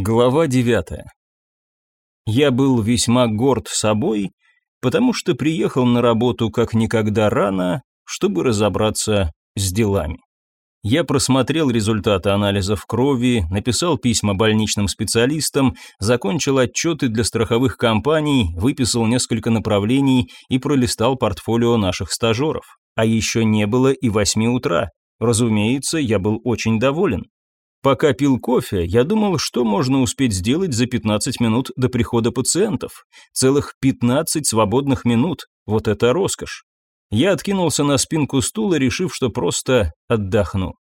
Глава девятая. Я был весьма горд собой, потому что приехал на работу как никогда рано, чтобы разобраться с делами. Я просмотрел результаты анализов крови, написал письма больничным специалистам, закончил отчеты для страховых компаний, выписал несколько направлений и пролистал портфолио наших стажеров. А еще не было и восьми утра. Разумеется, я был очень доволен. Пока пил кофе, я думал, что можно успеть сделать за 15 минут до прихода пациентов. Целых 15 свободных минут. Вот это роскошь. Я откинулся на спинку стула, решив, что просто отдохну.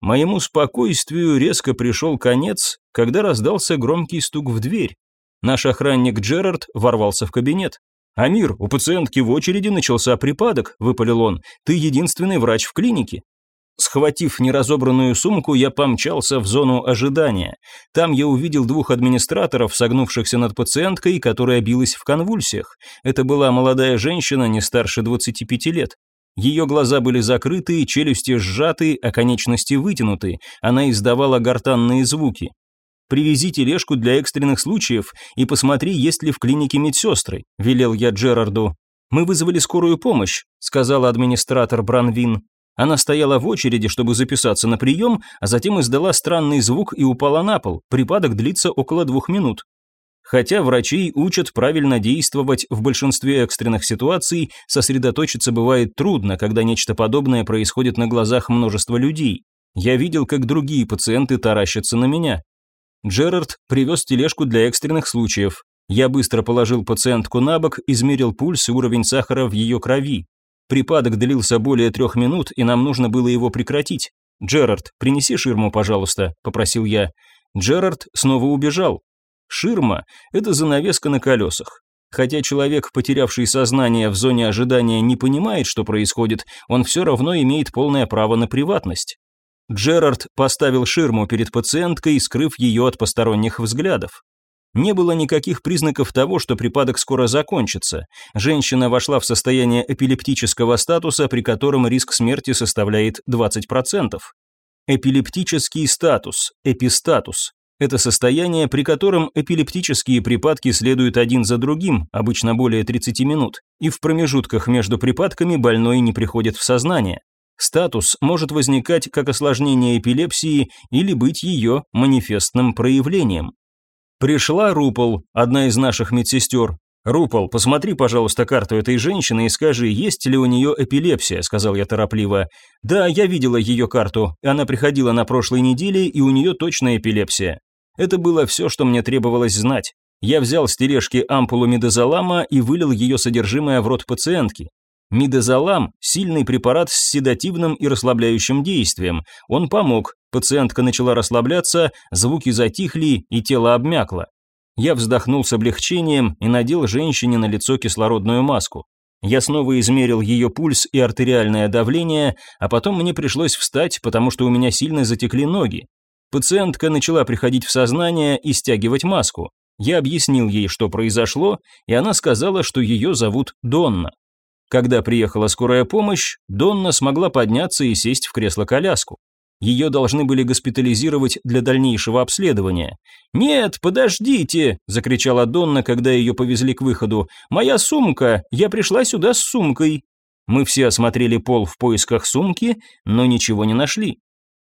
Моему спокойствию резко пришел конец, когда раздался громкий стук в дверь. Наш охранник Джерард ворвался в кабинет. «Амир, у пациентки в очереди начался припадок», – выпалил он. «Ты единственный врач в клинике». Схватив неразобранную сумку, я помчался в зону ожидания. Там я увидел двух администраторов, согнувшихся над пациенткой, которая билась в конвульсиях. Это была молодая женщина, не старше 25 лет. Ее глаза были закрыты, челюсти сжаты, а конечности вытянуты. Она издавала гортанные звуки. «Привези тележку для экстренных случаев и посмотри, есть ли в клинике медсестры», – велел я Джерарду. «Мы вызвали скорую помощь», – сказал администратор Бранвин. Она стояла в очереди, чтобы записаться на прием, а затем издала странный звук и упала на пол. Припадок длится около двух минут. Хотя врачей учат правильно действовать в большинстве экстренных ситуаций, сосредоточиться бывает трудно, когда нечто подобное происходит на глазах множества людей. Я видел, как другие пациенты таращатся на меня. Джерард привез тележку для экстренных случаев. Я быстро положил пациентку на бок, измерил пульс и уровень сахара в ее крови. Припадок длился более трех минут, и нам нужно было его прекратить. «Джерард, принеси ширму, пожалуйста», – попросил я. Джерард снова убежал. Ширма – это занавеска на колесах. Хотя человек, потерявший сознание в зоне ожидания, не понимает, что происходит, он все равно имеет полное право на приватность. Джерард поставил ширму перед пациенткой, скрыв ее от посторонних взглядов. Не было никаких признаков того, что припадок скоро закончится. Женщина вошла в состояние эпилептического статуса, при котором риск смерти составляет 20%. Эпилептический статус, эпистатус. Это состояние, при котором эпилептические припадки следуют один за другим, обычно более 30 минут, и в промежутках между припадками больной не приходит в сознание. Статус может возникать как осложнение эпилепсии или быть ее манифестным проявлением. Пришла Рупол, одна из наших медсестер. «Рупол, посмотри, пожалуйста, карту этой женщины и скажи, есть ли у нее эпилепсия», – сказал я торопливо. «Да, я видела ее карту. Она приходила на прошлой неделе, и у нее точно эпилепсия». Это было все, что мне требовалось знать. Я взял с тележки ампулу медозолама и вылил ее содержимое в рот пациентки. Мидозолам – сильный препарат с седативным и расслабляющим действием. Он помог, пациентка начала расслабляться, звуки затихли и тело обмякло. Я вздохнул с облегчением и надел женщине на лицо кислородную маску. Я снова измерил ее пульс и артериальное давление, а потом мне пришлось встать, потому что у меня сильно затекли ноги. Пациентка начала приходить в сознание и стягивать маску. Я объяснил ей, что произошло, и она сказала, что ее зовут Донна. Когда приехала скорая помощь, Донна смогла подняться и сесть в кресло-коляску. Ее должны были госпитализировать для дальнейшего обследования. «Нет, подождите!» – закричала Донна, когда ее повезли к выходу. «Моя сумка! Я пришла сюда с сумкой!» Мы все осмотрели пол в поисках сумки, но ничего не нашли.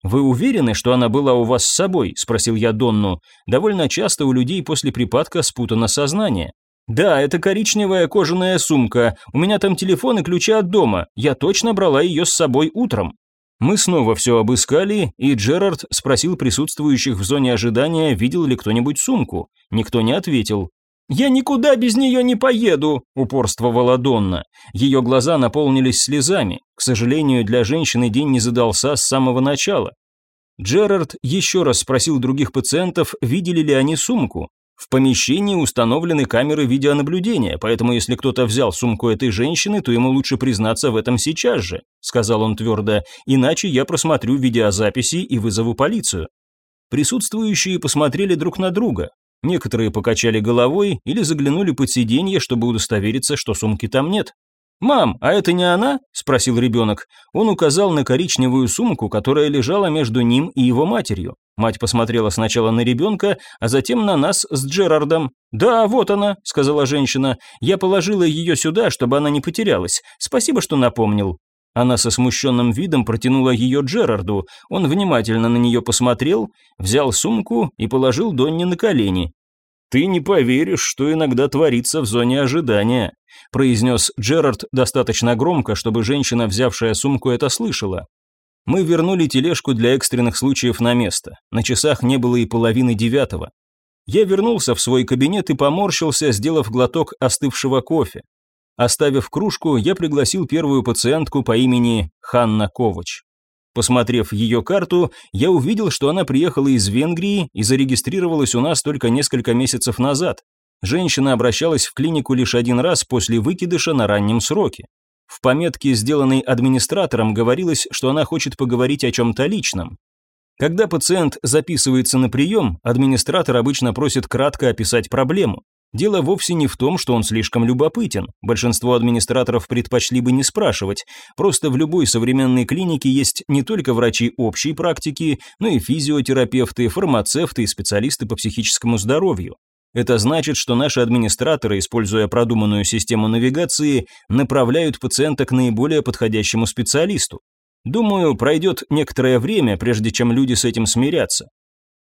«Вы уверены, что она была у вас с собой?» – спросил я Донну. «Довольно часто у людей после припадка спутано сознание». «Да, это коричневая кожаная сумка. У меня там телефон и ключи от дома. Я точно брала ее с собой утром». Мы снова все обыскали, и Джерард спросил присутствующих в зоне ожидания, видел ли кто-нибудь сумку. Никто не ответил. «Я никуда без нее не поеду», – упорствовала Донна. Ее глаза наполнились слезами. К сожалению, для женщины день не задался с самого начала. Джерард еще раз спросил других пациентов, видели ли они сумку. В помещении установлены камеры видеонаблюдения, поэтому если кто-то взял сумку этой женщины, то ему лучше признаться в этом сейчас же, сказал он твердо, иначе я просмотрю видеозаписи и вызову полицию. Присутствующие посмотрели друг на друга. Некоторые покачали головой или заглянули под сиденье, чтобы удостовериться, что сумки там нет. «Мам, а это не она?» – спросил ребенок. Он указал на коричневую сумку, которая лежала между ним и его матерью. Мать посмотрела сначала на ребенка, а затем на нас с Джерардом. «Да, вот она», – сказала женщина. «Я положила ее сюда, чтобы она не потерялась. Спасибо, что напомнил». Она со смущенным видом протянула ее Джерарду. Он внимательно на нее посмотрел, взял сумку и положил Донни на колени. «Ты не поверишь, что иногда творится в зоне ожидания», произнес Джерард достаточно громко, чтобы женщина, взявшая сумку, это слышала. Мы вернули тележку для экстренных случаев на место. На часах не было и половины девятого. Я вернулся в свой кабинет и поморщился, сделав глоток остывшего кофе. Оставив кружку, я пригласил первую пациентку по имени Ханна Ковач. Посмотрев ее карту, я увидел, что она приехала из Венгрии и зарегистрировалась у нас только несколько месяцев назад. Женщина обращалась в клинику лишь один раз после выкидыша на раннем сроке. В пометке, сделанной администратором, говорилось, что она хочет поговорить о чем-то личном. Когда пациент записывается на прием, администратор обычно просит кратко описать проблему. Дело вовсе не в том, что он слишком любопытен. Большинство администраторов предпочли бы не спрашивать. Просто в любой современной клинике есть не только врачи общей практики, но и физиотерапевты, фармацевты и специалисты по психическому здоровью. Это значит, что наши администраторы, используя продуманную систему навигации, направляют пациента к наиболее подходящему специалисту. Думаю, пройдет некоторое время, прежде чем люди с этим смирятся.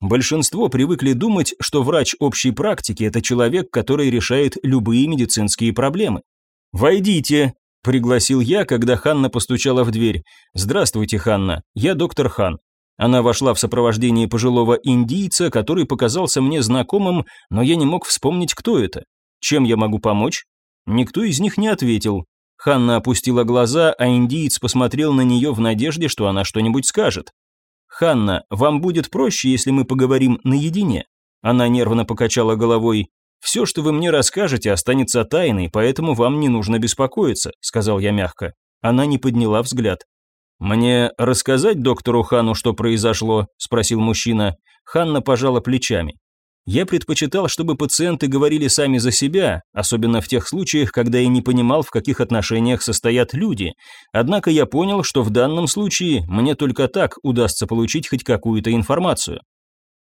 Большинство привыкли думать, что врач общей практики – это человек, который решает любые медицинские проблемы. «Войдите», – пригласил я, когда Ханна постучала в дверь. «Здравствуйте, Ханна, я доктор Хан». Она вошла в сопровождении пожилого индийца, который показался мне знакомым, но я не мог вспомнить, кто это. Чем я могу помочь? Никто из них не ответил. Ханна опустила глаза, а индиец посмотрел на нее в надежде, что она что-нибудь скажет. «Ханна, вам будет проще, если мы поговорим наедине?» Она нервно покачала головой. «Все, что вы мне расскажете, останется тайной, поэтому вам не нужно беспокоиться», сказал я мягко. Она не подняла взгляд. «Мне рассказать доктору Хану, что произошло?» спросил мужчина. Ханна пожала плечами. Я предпочитал, чтобы пациенты говорили сами за себя, особенно в тех случаях, когда я не понимал, в каких отношениях состоят люди. Однако я понял, что в данном случае мне только так удастся получить хоть какую-то информацию.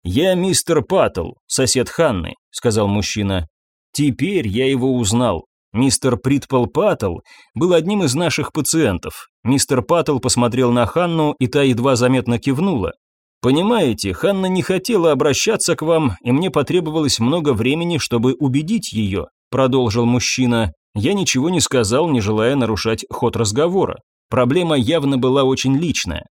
«Я мистер Паттл, сосед Ханны», — сказал мужчина. Теперь я его узнал. Мистер Притпол Паттл был одним из наших пациентов. Мистер Паттл посмотрел на Ханну, и та едва заметно кивнула. «Понимаете, Ханна не хотела обращаться к вам, и мне потребовалось много времени, чтобы убедить ее», продолжил мужчина. Я ничего не сказал, не желая нарушать ход разговора. Проблема явно была очень личная.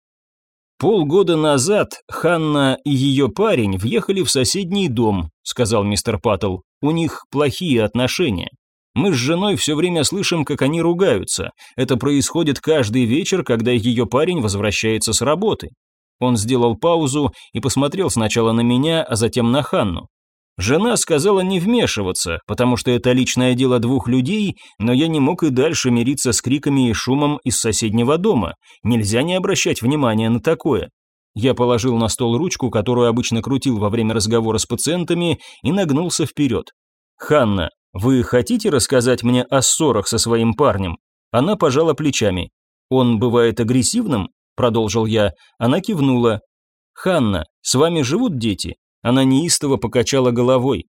«Полгода назад Ханна и ее парень въехали в соседний дом», сказал мистер Паттл. «У них плохие отношения. Мы с женой все время слышим, как они ругаются. Это происходит каждый вечер, когда ее парень возвращается с работы. Он сделал паузу и посмотрел сначала на меня, а затем на Ханну. Жена сказала не вмешиваться, потому что это личное дело двух людей, но я не мог и дальше мириться с криками и шумом из соседнего дома. Нельзя не обращать внимания на такое. Я положил на стол ручку, которую обычно крутил во время разговора с пациентами, и нагнулся вперед. «Ханна, вы хотите рассказать мне о ссорах со своим парнем?» Она пожала плечами. «Он бывает агрессивным?» Продолжил я. Она кивнула. «Ханна, с вами живут дети?» Она неистово покачала головой.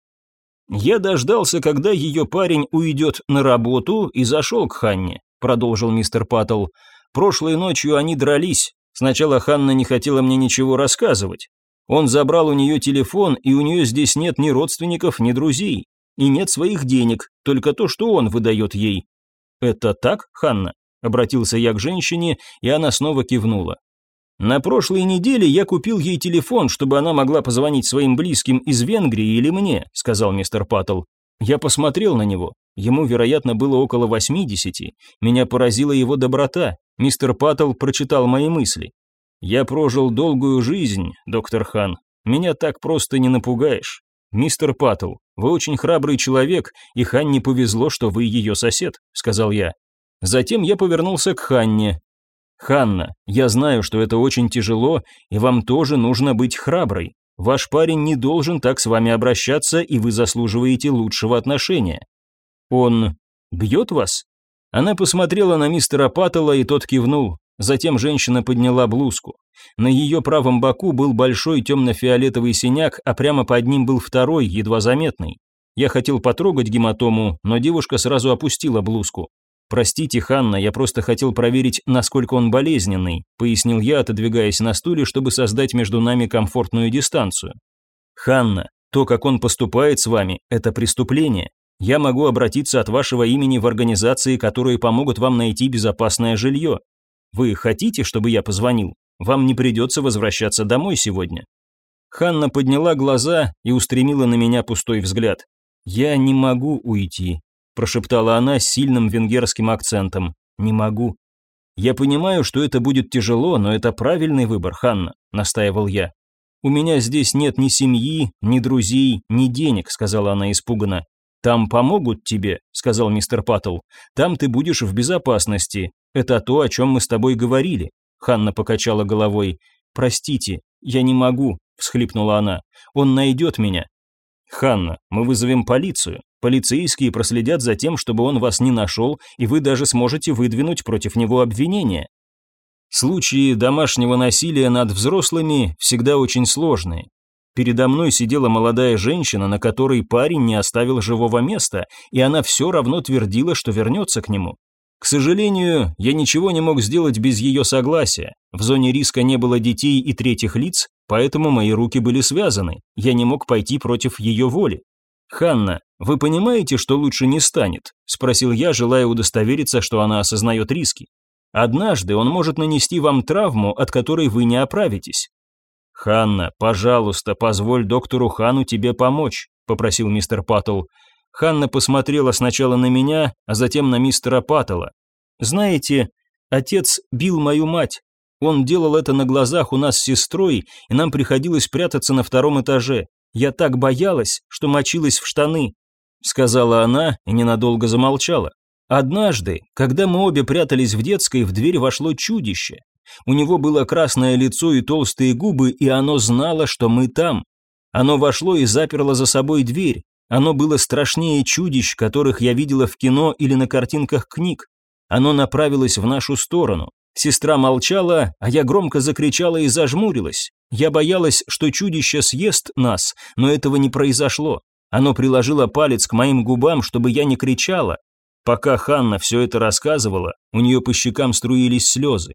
«Я дождался, когда ее парень уйдет на работу и зашел к Ханне», продолжил мистер Паттл. «Прошлой ночью они дрались. Сначала Ханна не хотела мне ничего рассказывать. Он забрал у нее телефон, и у нее здесь нет ни родственников, ни друзей. И нет своих денег, только то, что он выдает ей. Это так, Ханна? Обратился я к женщине, и она снова кивнула. На прошлой неделе я купил ей телефон, чтобы она могла позвонить своим близким из Венгрии или мне, сказал мистер Паттл. Я посмотрел на него. Ему, вероятно, было около 80. Меня поразила его доброта. Мистер Паттл прочитал мои мысли. Я прожил долгую жизнь, доктор Хан. Меня так просто не напугаешь. Мистер Паттл, вы очень храбрый человек, и Ханне повезло, что вы ее сосед, сказал я. Затем я повернулся к Ханне. «Ханна, я знаю, что это очень тяжело, и вам тоже нужно быть храброй. Ваш парень не должен так с вами обращаться, и вы заслуживаете лучшего отношения. Он бьет вас?» Она посмотрела на мистера Паттела, и тот кивнул. Затем женщина подняла блузку. На ее правом боку был большой темно-фиолетовый синяк, а прямо под ним был второй, едва заметный. Я хотел потрогать гематому, но девушка сразу опустила блузку. «Простите, Ханна, я просто хотел проверить, насколько он болезненный», пояснил я, отодвигаясь на стуле, чтобы создать между нами комфортную дистанцию. «Ханна, то, как он поступает с вами, это преступление. Я могу обратиться от вашего имени в организации, которые помогут вам найти безопасное жилье. Вы хотите, чтобы я позвонил? Вам не придется возвращаться домой сегодня». Ханна подняла глаза и устремила на меня пустой взгляд. «Я не могу уйти прошептала она с сильным венгерским акцентом. «Не могу». «Я понимаю, что это будет тяжело, но это правильный выбор, Ханна», – настаивал я. «У меня здесь нет ни семьи, ни друзей, ни денег», – сказала она испуганно. «Там помогут тебе», – сказал мистер Паттл. «Там ты будешь в безопасности. Это то, о чем мы с тобой говорили». Ханна покачала головой. «Простите, я не могу», – всхлипнула она. «Он найдет меня». «Ханна, мы вызовем полицию. Полицейские проследят за тем, чтобы он вас не нашел, и вы даже сможете выдвинуть против него обвинения. Случаи домашнего насилия над взрослыми всегда очень сложные. Передо мной сидела молодая женщина, на которой парень не оставил живого места, и она все равно твердила, что вернется к нему. К сожалению, я ничего не мог сделать без ее согласия. В зоне риска не было детей и третьих лиц, поэтому мои руки были связаны. Я не мог пойти против ее воли. «Ханна, вы понимаете, что лучше не станет?» – спросил я, желая удостовериться, что она осознает риски. «Однажды он может нанести вам травму, от которой вы не оправитесь». «Ханна, пожалуйста, позволь доктору Хану тебе помочь», – попросил мистер Паттл. Ханна посмотрела сначала на меня, а затем на мистера Паттела. «Знаете, отец бил мою мать. Он делал это на глазах у нас с сестрой, и нам приходилось прятаться на втором этаже. Я так боялась, что мочилась в штаны», — сказала она и ненадолго замолчала. «Однажды, когда мы обе прятались в детской, в дверь вошло чудище. У него было красное лицо и толстые губы, и оно знало, что мы там. Оно вошло и заперло за собой дверь. Оно было страшнее чудищ, которых я видела в кино или на картинках книг. Оно направилось в нашу сторону. Сестра молчала, а я громко закричала и зажмурилась. Я боялась, что чудище съест нас, но этого не произошло. Оно приложило палец к моим губам, чтобы я не кричала. Пока Ханна все это рассказывала, у нее по щекам струились слезы.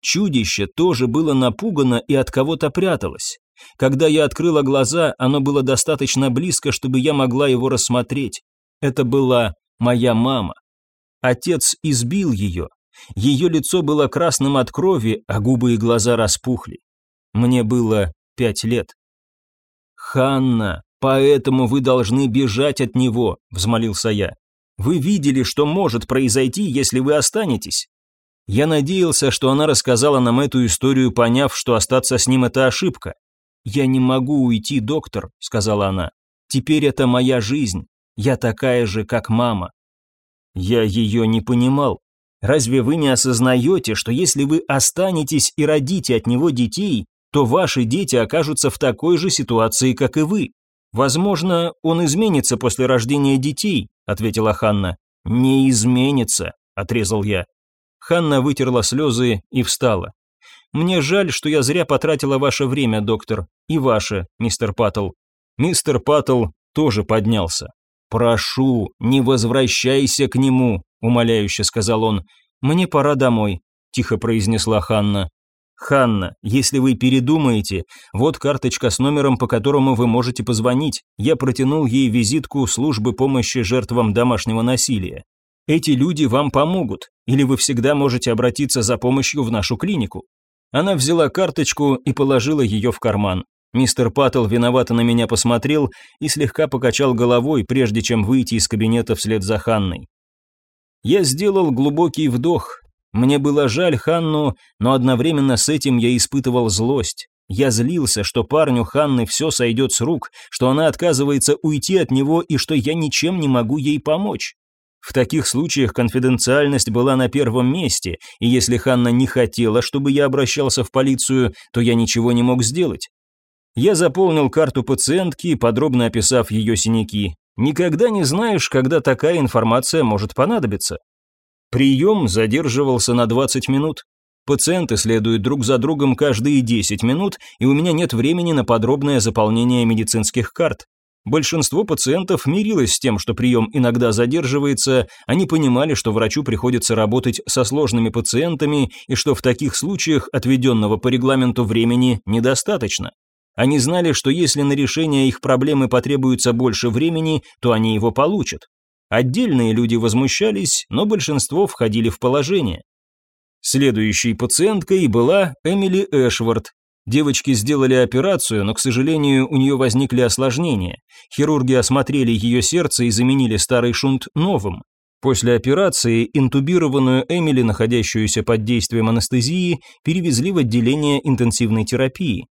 Чудище тоже было напугано и от кого-то пряталось. Когда я открыла глаза, оно было достаточно близко, чтобы я могла его рассмотреть. Это была моя мама. Отец избил ее, ее лицо было красным от крови, а губы и глаза распухли. Мне было пять лет. «Ханна, поэтому вы должны бежать от него», – взмолился я. «Вы видели, что может произойти, если вы останетесь?» Я надеялся, что она рассказала нам эту историю, поняв, что остаться с ним – это ошибка. «Я не могу уйти, доктор», – сказала она. «Теперь это моя жизнь. Я такая же, как мама». Я ее не понимал. Разве вы не осознаете, что если вы останетесь и родите от него детей, то ваши дети окажутся в такой же ситуации, как и вы? Возможно, он изменится после рождения детей, ответила Ханна. Не изменится, отрезал я. Ханна вытерла слезы и встала. Мне жаль, что я зря потратила ваше время, доктор, и ваше, мистер Паттл. Мистер Паттл тоже поднялся. «Прошу, не возвращайся к нему», – умоляюще сказал он. «Мне пора домой», – тихо произнесла Ханна. «Ханна, если вы передумаете, вот карточка с номером, по которому вы можете позвонить. Я протянул ей визитку службы помощи жертвам домашнего насилия. Эти люди вам помогут, или вы всегда можете обратиться за помощью в нашу клинику». Она взяла карточку и положила ее в карман. Мистер Паттл виновато на меня посмотрел и слегка покачал головой, прежде чем выйти из кабинета вслед за Ханной. Я сделал глубокий вдох. Мне было жаль Ханну, но одновременно с этим я испытывал злость. Я злился, что парню Ханны все сойдет с рук, что она отказывается уйти от него и что я ничем не могу ей помочь. В таких случаях конфиденциальность была на первом месте, и если Ханна не хотела, чтобы я обращался в полицию, то я ничего не мог сделать. Я заполнил карту пациентки, подробно описав ее синяки. Никогда не знаешь, когда такая информация может понадобиться. Прием задерживался на 20 минут. Пациенты следуют друг за другом каждые 10 минут, и у меня нет времени на подробное заполнение медицинских карт. Большинство пациентов мирилось с тем, что прием иногда задерживается, они понимали, что врачу приходится работать со сложными пациентами и что в таких случаях отведенного по регламенту времени недостаточно. Они знали, что если на решение их проблемы потребуется больше времени, то они его получат. Отдельные люди возмущались, но большинство входили в положение. Следующей пациенткой была Эмили Эшвард, Девочки сделали операцию, но, к сожалению, у нее возникли осложнения. Хирурги осмотрели ее сердце и заменили старый шунт новым. После операции интубированную Эмили, находящуюся под действием анестезии, перевезли в отделение интенсивной терапии.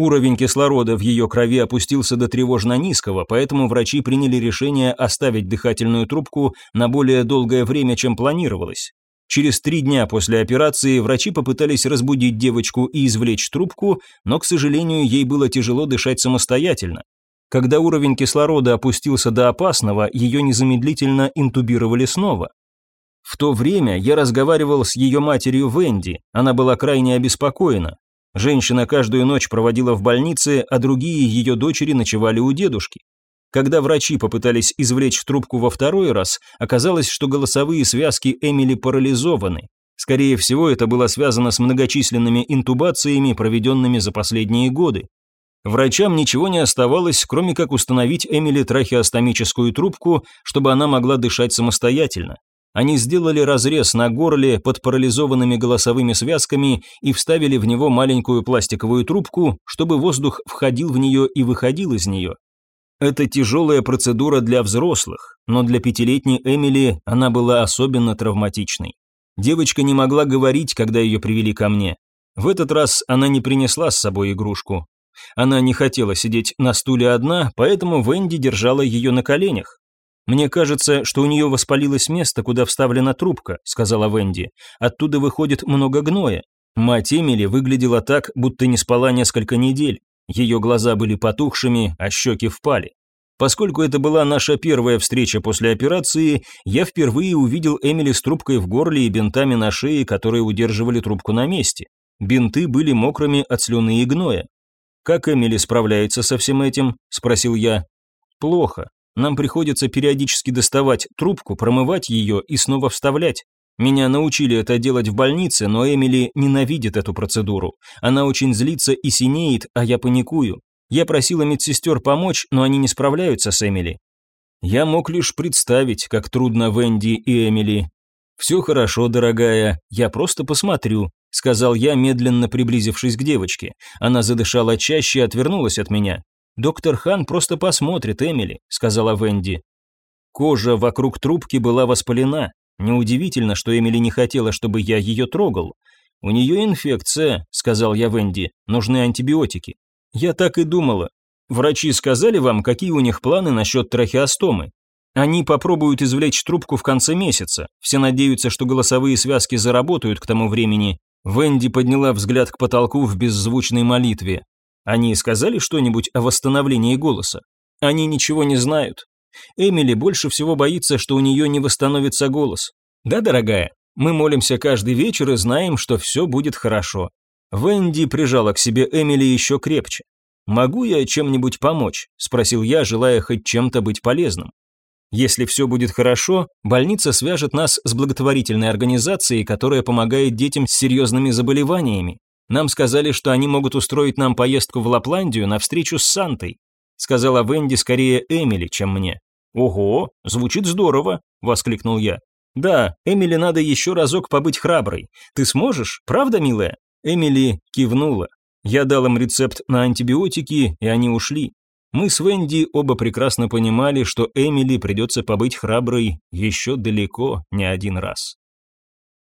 Уровень кислорода в ее крови опустился до тревожно низкого, поэтому врачи приняли решение оставить дыхательную трубку на более долгое время, чем планировалось. Через три дня после операции врачи попытались разбудить девочку и извлечь трубку, но, к сожалению, ей было тяжело дышать самостоятельно. Когда уровень кислорода опустился до опасного, ее незамедлительно интубировали снова. В то время я разговаривал с ее матерью Венди, она была крайне обеспокоена. Женщина каждую ночь проводила в больнице, а другие ее дочери ночевали у дедушки. Когда врачи попытались извлечь трубку во второй раз, оказалось, что голосовые связки Эмили парализованы. Скорее всего, это было связано с многочисленными интубациями, проведенными за последние годы. Врачам ничего не оставалось, кроме как установить Эмили трахеостомическую трубку, чтобы она могла дышать самостоятельно. Они сделали разрез на горле под парализованными голосовыми связками и вставили в него маленькую пластиковую трубку, чтобы воздух входил в нее и выходил из нее. Это тяжелая процедура для взрослых, но для пятилетней Эмили она была особенно травматичной. Девочка не могла говорить, когда ее привели ко мне. В этот раз она не принесла с собой игрушку. Она не хотела сидеть на стуле одна, поэтому Венди держала ее на коленях. «Мне кажется, что у нее воспалилось место, куда вставлена трубка», — сказала Венди. «Оттуда выходит много гноя. Мать Эмили выглядела так, будто не спала несколько недель. Ее глаза были потухшими, а щеки впали. Поскольку это была наша первая встреча после операции, я впервые увидел Эмили с трубкой в горле и бинтами на шее, которые удерживали трубку на месте. Бинты были мокрыми от слюны и гноя. «Как Эмили справляется со всем этим?» – спросил я. «Плохо. Нам приходится периодически доставать трубку, промывать ее и снова вставлять. Меня научили это делать в больнице, но Эмили ненавидит эту процедуру. Она очень злится и синеет, а я паникую. Я просила медсестер помочь, но они не справляются с Эмили. Я мог лишь представить, как трудно Венди и Эмили. «Все хорошо, дорогая, я просто посмотрю», — сказал я, медленно приблизившись к девочке. Она задышала чаще и отвернулась от меня. «Доктор Хан просто посмотрит, Эмили», — сказала Венди. Кожа вокруг трубки была воспалена, Неудивительно, что Эмили не хотела, чтобы я ее трогал. «У нее инфекция», — сказал я Венди, — «нужны антибиотики». Я так и думала. Врачи сказали вам, какие у них планы насчет трахеостомы? Они попробуют извлечь трубку в конце месяца. Все надеются, что голосовые связки заработают к тому времени. Венди подняла взгляд к потолку в беззвучной молитве. Они сказали что-нибудь о восстановлении голоса? Они ничего не знают. Эмили больше всего боится, что у нее не восстановится голос. Да, дорогая, мы молимся каждый вечер и знаем, что все будет хорошо. Венди прижала к себе Эмили еще крепче. «Могу я чем-нибудь помочь?» – спросил я, желая хоть чем-то быть полезным. Если все будет хорошо, больница свяжет нас с благотворительной организацией, которая помогает детям с серьезными заболеваниями. Нам сказали, что они могут устроить нам поездку в Лапландию на встречу с Сантой сказала Венди скорее Эмили, чем мне. «Ого, звучит здорово», – воскликнул я. «Да, Эмили надо еще разок побыть храброй. Ты сможешь, правда, милая?» Эмили кивнула. Я дал им рецепт на антибиотики, и они ушли. Мы с Венди оба прекрасно понимали, что Эмили придется побыть храброй еще далеко не один раз.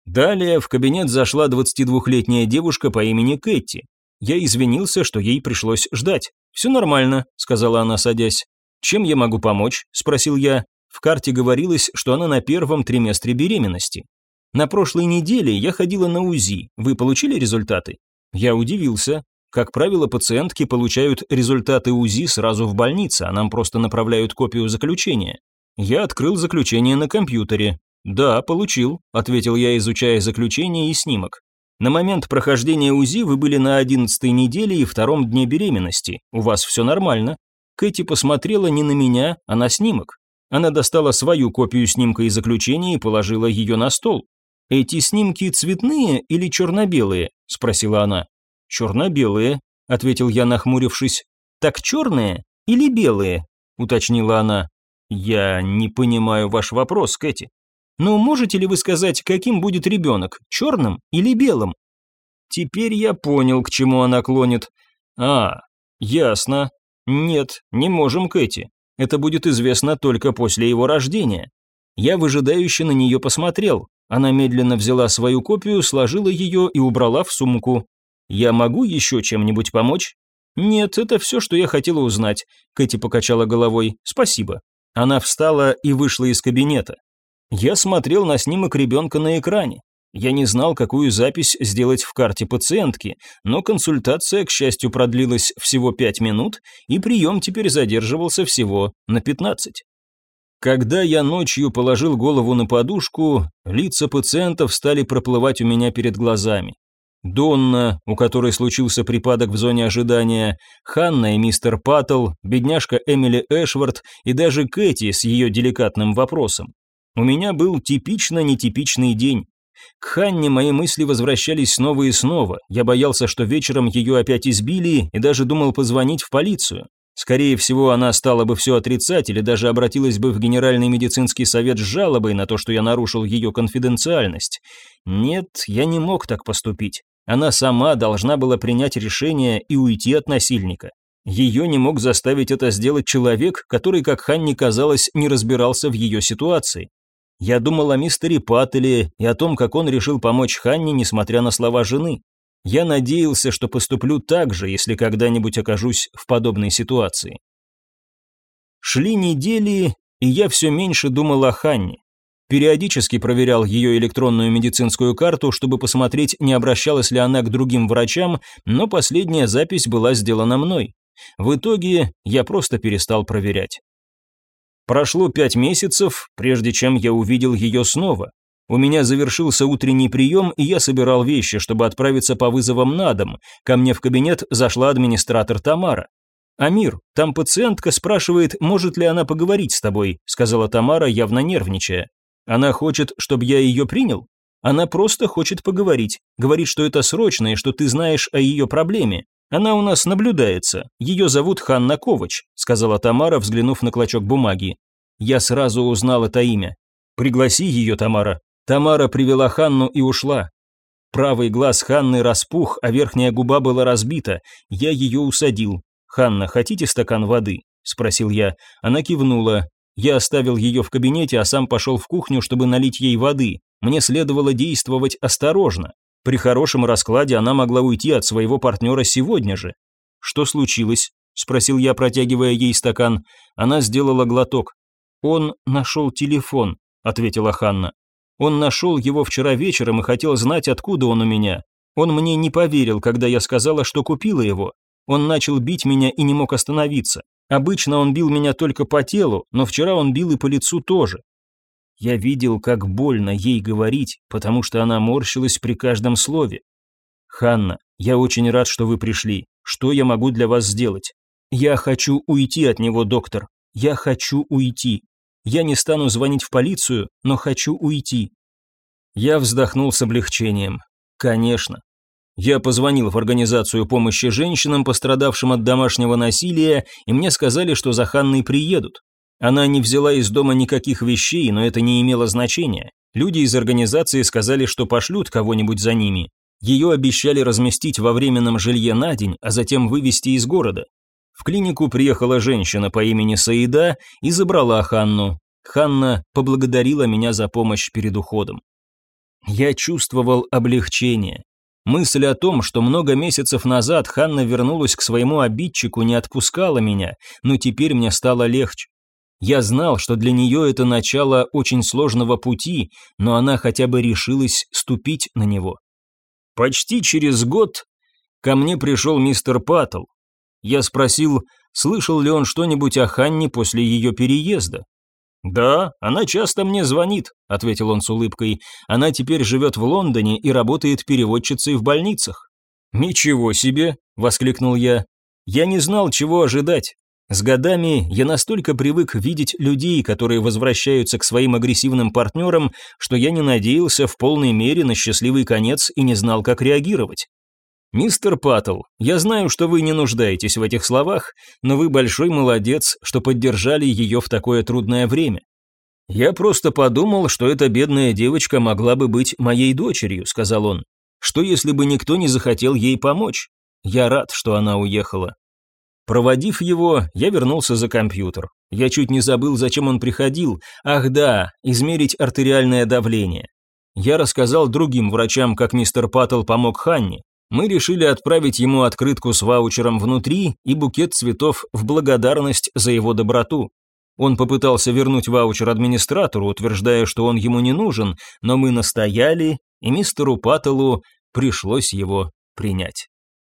Далее в кабинет зашла 22-летняя девушка по имени Кэти. Я извинился, что ей пришлось ждать. «Все нормально», — сказала она, садясь. «Чем я могу помочь?» – спросил я. В карте говорилось, что она на первом триместре беременности. На прошлой неделе я ходила на УЗИ. Вы получили результаты? Я удивился. Как правило, пациентки получают результаты УЗИ сразу в больнице, а нам просто направляют копию заключения. Я открыл заключение на компьютере. «Да, получил», – ответил я, изучая заключение и снимок. «На момент прохождения УЗИ вы были на одиннадцатой неделе и втором дне беременности. У вас все нормально». Кэти посмотрела не на меня, а на снимок. Она достала свою копию снимка и заключения и положила ее на стол. «Эти снимки цветные или черно-белые?» – спросила она. «Черно-белые», – ответил я, нахмурившись. «Так черные или белые?» – уточнила она. «Я не понимаю ваш вопрос, Кэти. Но «Ну, можете ли вы сказать, каким будет ребенок, черным или белым?» Теперь я понял, к чему она клонит. «А, ясно. Нет, не можем, Кэти. Это будет известно только после его рождения». Я выжидающе на нее посмотрел. Она медленно взяла свою копию, сложила ее и убрала в сумку. «Я могу еще чем-нибудь помочь?» «Нет, это все, что я хотела узнать», – Кэти покачала головой. «Спасибо». Она встала и вышла из кабинета. Я смотрел на снимок ребенка на экране. Я не знал, какую запись сделать в карте пациентки, но консультация, к счастью, продлилась всего 5 минут, и прием теперь задерживался всего на 15. Когда я ночью положил голову на подушку, лица пациентов стали проплывать у меня перед глазами. Донна, у которой случился припадок в зоне ожидания, Ханна и мистер Паттл, бедняжка Эмили Эшвард и даже Кэти с ее деликатным вопросом. У меня был типично нетипичный день. К Ханне мои мысли возвращались снова и снова. Я боялся, что вечером ее опять избили и даже думал позвонить в полицию. Скорее всего, она стала бы все отрицать или даже обратилась бы в Генеральный медицинский совет с жалобой на то, что я нарушил ее конфиденциальность. Нет, я не мог так поступить. Она сама должна была принять решение и уйти от насильника. Ее не мог заставить это сделать человек, который, как Ханне казалось, не разбирался в ее ситуации. Я думал о мистере Паттеле и о том, как он решил помочь Ханне, несмотря на слова жены. Я надеялся, что поступлю так же, если когда-нибудь окажусь в подобной ситуации. Шли недели, и я все меньше думал о Ханне. Периодически проверял ее электронную медицинскую карту, чтобы посмотреть, не обращалась ли она к другим врачам, но последняя запись была сделана мной. В итоге я просто перестал проверять. Прошло пять месяцев, прежде чем я увидел ее снова. У меня завершился утренний прием, и я собирал вещи, чтобы отправиться по вызовам на дом. Ко мне в кабинет зашла администратор Тамара. «Амир, там пациентка спрашивает, может ли она поговорить с тобой», сказала Тамара, явно нервничая. «Она хочет, чтобы я ее принял?» «Она просто хочет поговорить. Говорит, что это срочно и что ты знаешь о ее проблеме. «Она у нас наблюдается. Ее зовут Ханна Ковач», сказала Тамара, взглянув на клочок бумаги. Я сразу узнал это имя. «Пригласи ее, Тамара». Тамара привела Ханну и ушла. Правый глаз Ханны распух, а верхняя губа была разбита. Я ее усадил. «Ханна, хотите стакан воды?» – спросил я. Она кивнула. Я оставил ее в кабинете, а сам пошел в кухню, чтобы налить ей воды. Мне следовало действовать осторожно. При хорошем раскладе она могла уйти от своего партнера сегодня же. «Что случилось?» – спросил я, протягивая ей стакан. Она сделала глоток. «Он нашел телефон», – ответила Ханна. «Он нашел его вчера вечером и хотел знать, откуда он у меня. Он мне не поверил, когда я сказала, что купила его. Он начал бить меня и не мог остановиться. Обычно он бил меня только по телу, но вчера он бил и по лицу тоже. Я видел, как больно ей говорить, потому что она морщилась при каждом слове. «Ханна, я очень рад, что вы пришли. Что я могу для вас сделать? Я хочу уйти от него, доктор. Я хочу уйти. Я не стану звонить в полицию, но хочу уйти». Я вздохнул с облегчением. «Конечно. Я позвонил в организацию помощи женщинам, пострадавшим от домашнего насилия, и мне сказали, что за Ханной приедут. Она не взяла из дома никаких вещей, но это не имело значения. Люди из организации сказали, что пошлют кого-нибудь за ними. Ее обещали разместить во временном жилье на день, а затем вывести из города. В клинику приехала женщина по имени Саида и забрала Ханну. Ханна поблагодарила меня за помощь перед уходом. Я чувствовал облегчение. Мысль о том, что много месяцев назад Ханна вернулась к своему обидчику, не отпускала меня, но теперь мне стало легче. Я знал, что для нее это начало очень сложного пути, но она хотя бы решилась ступить на него. Почти через год ко мне пришел мистер Паттл. Я спросил, слышал ли он что-нибудь о Ханне после ее переезда. «Да, она часто мне звонит», — ответил он с улыбкой. «Она теперь живет в Лондоне и работает переводчицей в больницах». «Ничего себе!» — воскликнул я. «Я не знал, чего ожидать. С годами я настолько привык видеть людей, которые возвращаются к своим агрессивным партнерам, что я не надеялся в полной мере на счастливый конец и не знал, как реагировать. «Мистер Паттл, я знаю, что вы не нуждаетесь в этих словах, но вы большой молодец, что поддержали ее в такое трудное время. Я просто подумал, что эта бедная девочка могла бы быть моей дочерью», — сказал он. «Что если бы никто не захотел ей помочь? Я рад, что она уехала. Проводив его, я вернулся за компьютер. Я чуть не забыл, зачем он приходил. Ах да, измерить артериальное давление. Я рассказал другим врачам, как мистер Паттл помог Ханне. Мы решили отправить ему открытку с ваучером внутри и букет цветов в благодарность за его доброту. Он попытался вернуть ваучер администратору, утверждая, что он ему не нужен, но мы настояли, и мистеру Паттелу пришлось его принять.